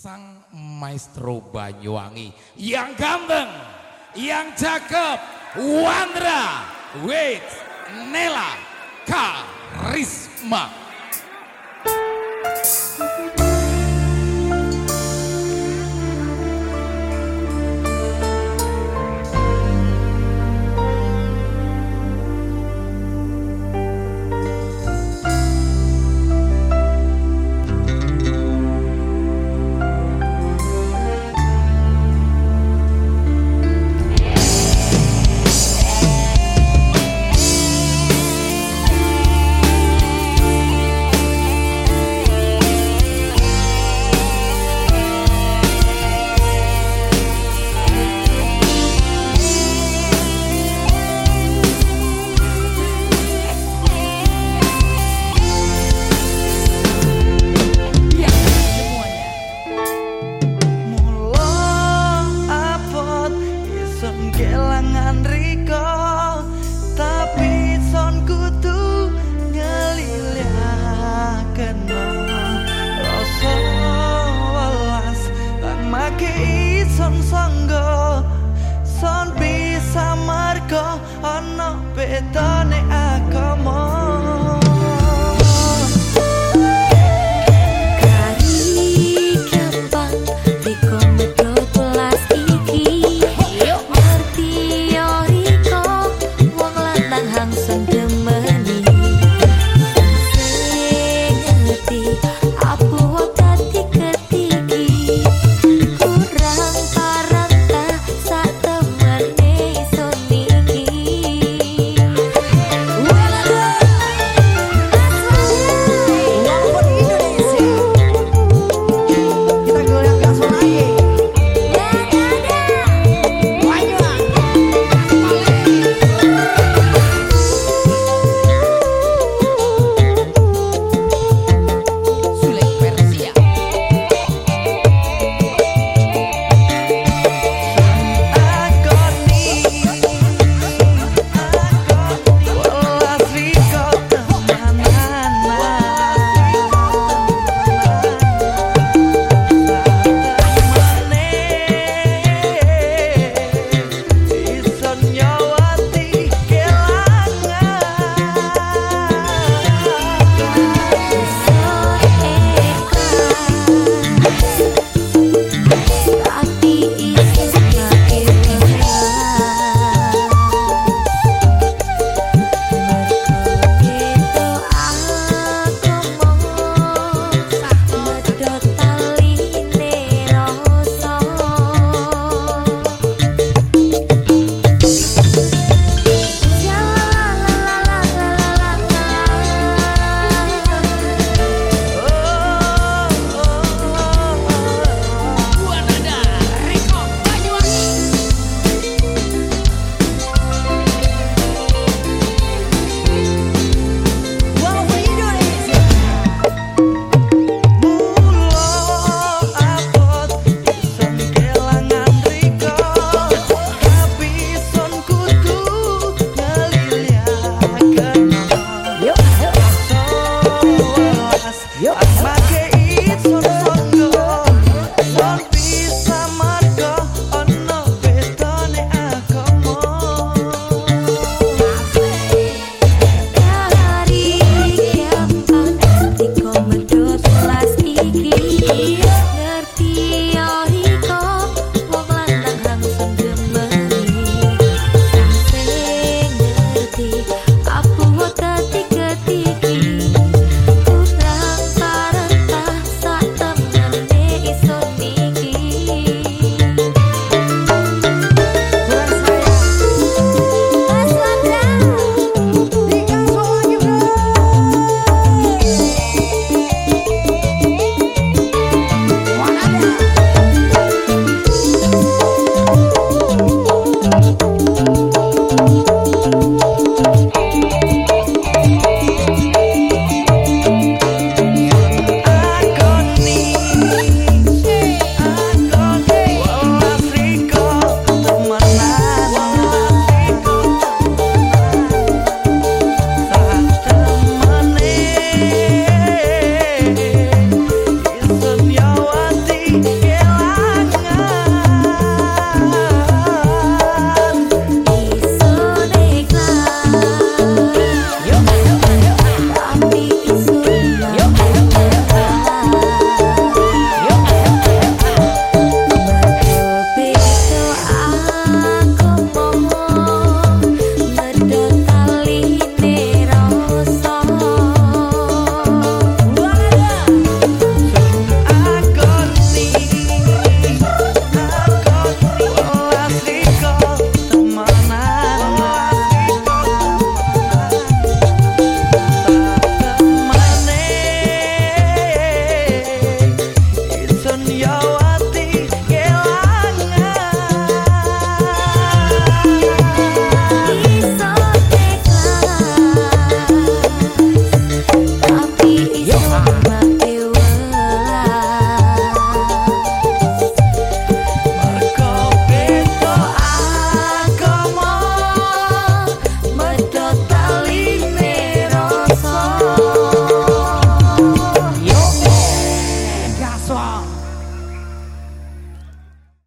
sang maestro Banyuwangi yang ganteng, yang cakep, Wandra with Nela Karisma. no petane a come on.